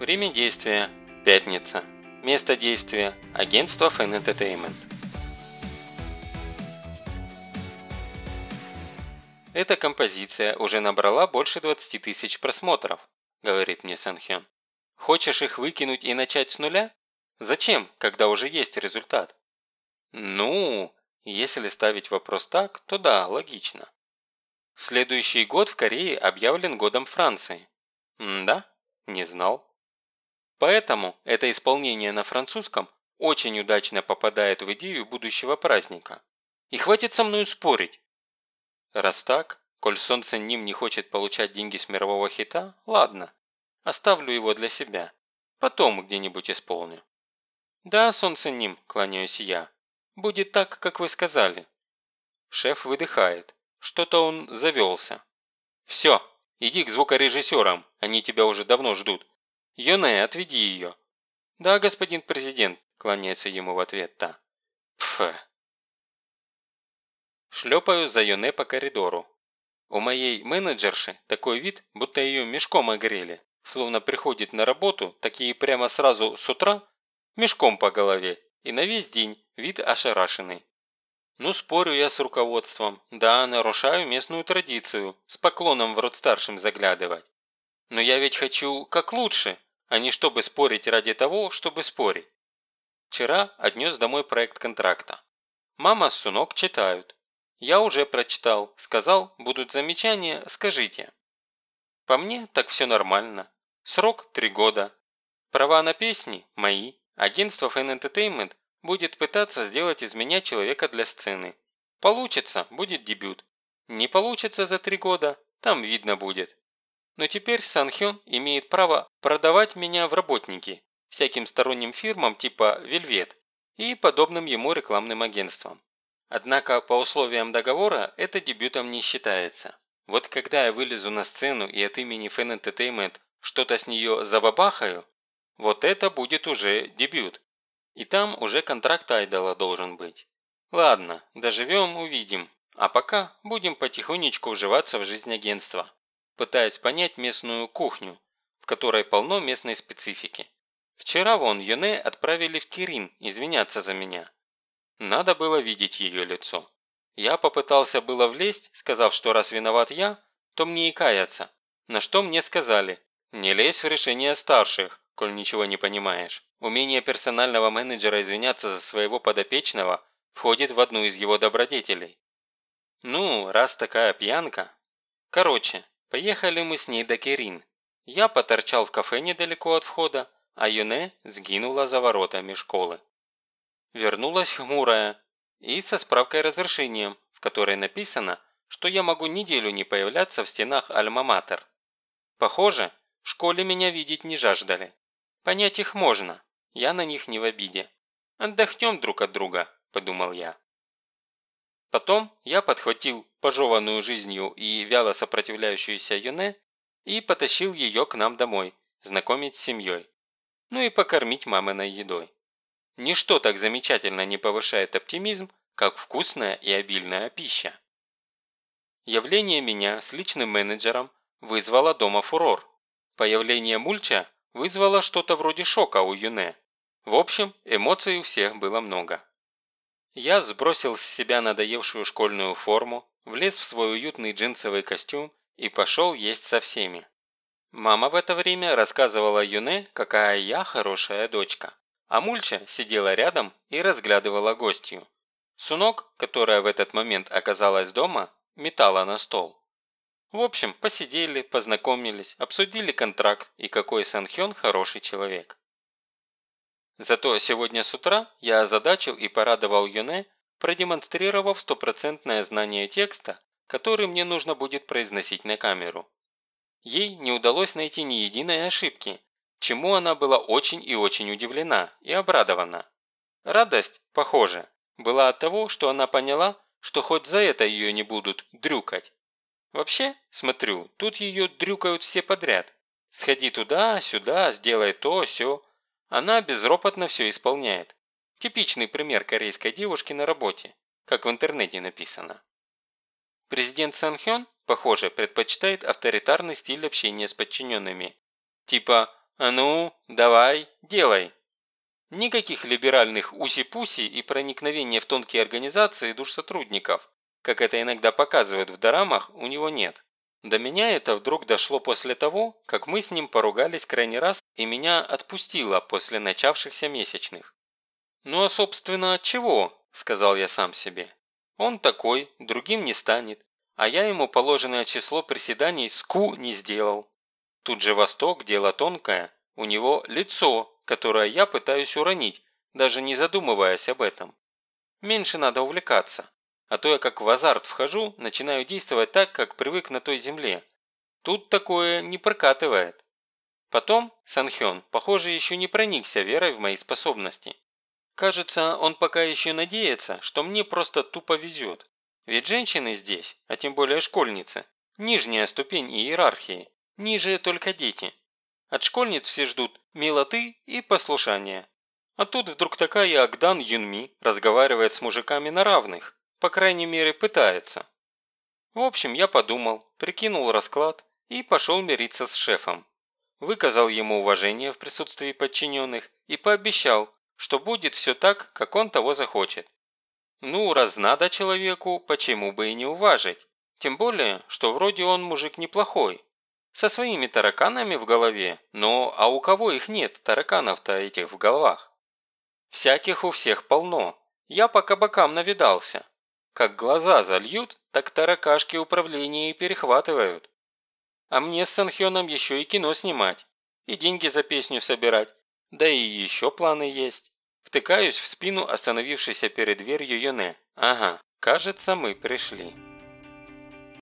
Время действия – пятница. Место действия – агентство Fan Entertainment. Эта композиция уже набрала больше 20 тысяч просмотров, говорит мне Санхён. Хочешь их выкинуть и начать с нуля? Зачем, когда уже есть результат? Ну, если ставить вопрос так, то да, логично. Следующий год в Корее объявлен годом Франции. М да, не знал. Поэтому это исполнение на французском очень удачно попадает в идею будущего праздника. И хватит со мной спорить. Раз так, коль Солнце Ним не хочет получать деньги с мирового хита, ладно, оставлю его для себя. Потом где-нибудь исполню. Да, Солнце Ним, кланяюсь я. Будет так, как вы сказали. Шеф выдыхает. Что-то он завелся. Все, иди к звукорежиссерам, они тебя уже давно ждут. «Юне, отведи ее». «Да, господин президент», – кланяется ему в ответ та. Пф. Шлепаю за Юне по коридору. У моей менеджерши такой вид, будто ее мешком огрели. Словно приходит на работу, такие прямо сразу с утра, мешком по голове, и на весь день вид ошарашенный. Ну, спорю я с руководством. Да, нарушаю местную традицию, с поклоном в рот старшим заглядывать. Но я ведь хочу как лучше, а не чтобы спорить ради того, чтобы спорить. Вчера отнес домой проект контракта. Мама с Сунок читают. Я уже прочитал, сказал, будут замечания, скажите. По мне так все нормально. Срок три года. Права на песни – мои. Агентство Fan Entertainment будет пытаться сделать из меня человека для сцены. Получится – будет дебют. Не получится за три года – там видно будет. Но теперь Санхён имеет право продавать меня в работники всяким сторонним фирмам типа «Вельвет» и подобным ему рекламным агентствам. Однако по условиям договора это дебютом не считается. Вот когда я вылезу на сцену и от имени Fan Entertainment что-то с нее забабахаю, вот это будет уже дебют. И там уже контракт Айдола должен быть. Ладно, доживем, увидим. А пока будем потихонечку вживаться в жизнь агентства пытаясь понять местную кухню, в которой полно местной специфики. Вчера вон Юне отправили в Кирин извиняться за меня. Надо было видеть ее лицо. Я попытался было влезть, сказав, что раз виноват я, то мне и каяться. На что мне сказали, не лезь в решение старших, коль ничего не понимаешь. Умение персонального менеджера извиняться за своего подопечного входит в одну из его добродетелей. Ну, раз такая пьянка. Короче, Поехали мы с ней до Керин. Я поторчал в кафе недалеко от входа, а Юне сгинула за воротами школы. Вернулась хмурая и со справкой разрешением, в которой написано, что я могу неделю не появляться в стенах Альма-Матер. Похоже, в школе меня видеть не жаждали. Понять их можно, я на них не в обиде. Отдохнем друг от друга, подумал я. Потом я подхватил пожеванную жизнью и вяло сопротивляющуюся Юне и потащил ее к нам домой, знакомить с семьей. Ну и покормить маминой едой. Ничто так замечательно не повышает оптимизм, как вкусная и обильная пища. Явление меня с личным менеджером вызвало дома фурор. Появление Мульча вызвало что-то вроде шока у Юне. В общем, эмоций у всех было много. Я сбросил с себя надоевшую школьную форму, влез в свой уютный джинсовый костюм и пошел есть со всеми. Мама в это время рассказывала Юне, какая я хорошая дочка. А Мульча сидела рядом и разглядывала гостью. Сунок, которая в этот момент оказалась дома, метала на стол. В общем, посидели, познакомились, обсудили контракт и какой Санхён хороший человек. Зато сегодня с утра я озадачил и порадовал Юне, продемонстрировав стопроцентное знание текста, который мне нужно будет произносить на камеру. Ей не удалось найти ни единой ошибки, чему она была очень и очень удивлена и обрадована. Радость, похоже, была от того, что она поняла, что хоть за это ее не будут дрюкать. Вообще, смотрю, тут ее дрюкают все подряд. Сходи туда, сюда, сделай то, сё. Она безропотно все исполняет. Типичный пример корейской девушки на работе, как в интернете написано. Президент Сан Хён, похоже, предпочитает авторитарный стиль общения с подчиненными. Типа А ну, давай, делай. Никаких либеральных уси-пуси и проникновения в тонкие организации душ сотрудников, как это иногда показывают в дорамах, у него нет. До меня это вдруг дошло после того, как мы с ним поругались крайний раз и меня отпустило после начавшихся месячных. «Ну а собственно от чего?» – сказал я сам себе. «Он такой, другим не станет, а я ему положенное число приседаний ску не сделал. Тут же Восток – дело тонкое, у него лицо, которое я пытаюсь уронить, даже не задумываясь об этом. Меньше надо увлекаться, а то я как в азарт вхожу, начинаю действовать так, как привык на той земле. Тут такое не прокатывает. Потом Санхён, похоже, еще не проникся верой в мои способности. Кажется, он пока еще надеется, что мне просто тупо везет. Ведь женщины здесь, а тем более школьницы, нижняя ступень иерархии, ниже только дети. От школьниц все ждут милоты и послушания. А тут вдруг такая Агдан Юнми разговаривает с мужиками на равных. По крайней мере, пытается. В общем, я подумал, прикинул расклад и пошел мириться с шефом. Выказал ему уважение в присутствии подчиненных и пообещал, что будет все так, как он того захочет. Ну, раз надо человеку, почему бы и не уважить? Тем более, что вроде он мужик неплохой. Со своими тараканами в голове, но а у кого их нет, тараканов-то этих в головах? Всяких у всех полно. Я по кабакам навидался. Как глаза зальют, так таракашки управления и перехватывают. А мне с Санхёном еще и кино снимать, и деньги за песню собирать, да и еще планы есть. Втыкаюсь в спину остановившейся перед дверью Йоне. Ага, кажется, мы пришли.